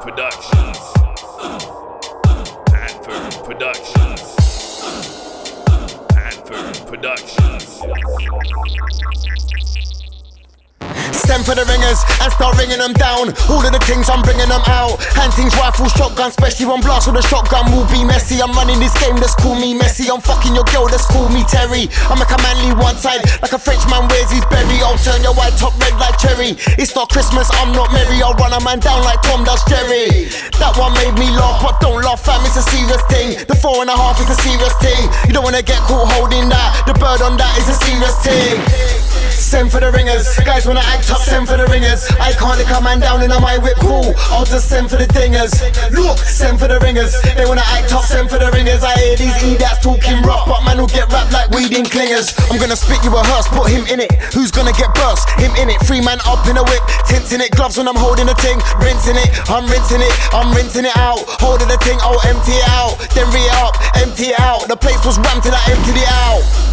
Productions. Adverb Productions. Adverb Productions. For the ringers and start ringing them down. All of the things I'm bringing them out. Hunting's rifle, shotgun, especially one blast with a shotgun will be messy. I'm running this game, let's call me messy. I'm fucking your girl, let's call me Terry. I'm like a manly one side, like a Frenchman wears his berry. I'll turn your white top red like cherry. It's not Christmas, I'm not merry. I'll run a man down like Tom does Jerry. That one made me laugh, but don't laugh, fam. It's a serious thing. The four and a half is a serious thing. You don't wanna get caught holding that. The Send for the ringers. Guys wanna act up, send for the ringers. I can't lick a man down in a my whip cool. I'll just send for the dingers. Look, send for the ringers. They wanna act up, send for the ringers. I hear these idiots talking rough, but man will get wrapped like weeding clingers. I'm gonna spit you a hearse, put him in it. Who's gonna get burst? Him in it. Three man up in a whip, tinting it. Gloves when I'm holding the thing, rinsing it. I'm rinsing it, I'm rinsing it out. Holding the thing, I'll empty it out. Then re up, empty it out. The place was rammed till I emptied it out.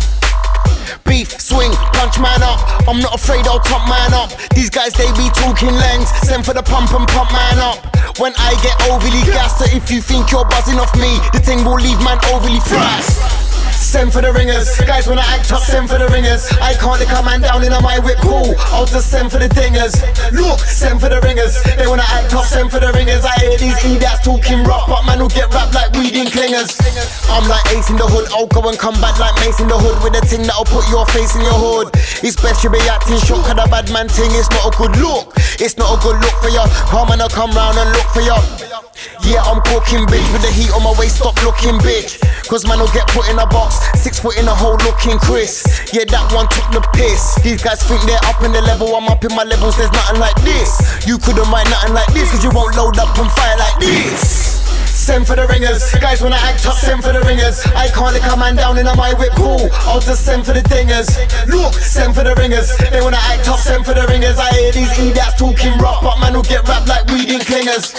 Beef, swing, punch man up. I'm not afraid I'll top man up. These guys they be talking lengths. Send for the pump and pump man up. When I get overly gassed, so if you think you're buzzing off me, the thing will leave man overly fast. Send for the ringers, guys wanna act up, send for the ringers. I can't lick a man down in a my whip cool. I'll just send for the dingers. Look, send for the ringers. They wanna act up, send for the ringers. I hear these idiots talking rough, but man will get wrapped like weeding clingers. I'm like ace in the hood, I'll go and come back like mace in the hood with a thing that'll put your face in your hood. It's best you be acting shook, cause the bad man thing is not a good look. It's not a good look for ya. Come and I come round and look for ya. Yeah, I'm cooking bitch with the heat on my waist, stop looking bitch. Cause man will get put in a box, six foot in a hole looking Chris. Yeah, that one took the piss. These guys think they're up in the level, I'm up in my levels, there's nothing like this. You couldn't write nothing like this, cause you won't load up and fire like this. Send for the ringers, guys wanna act up, send for the ringers. I can't lick a man down in a my whip cool. I'll just send for the dingers. Look, send for the ringers. They wanna act up, send for the ringers. I hear these idiots talking rough, but man will get wrapped like weeding clingers.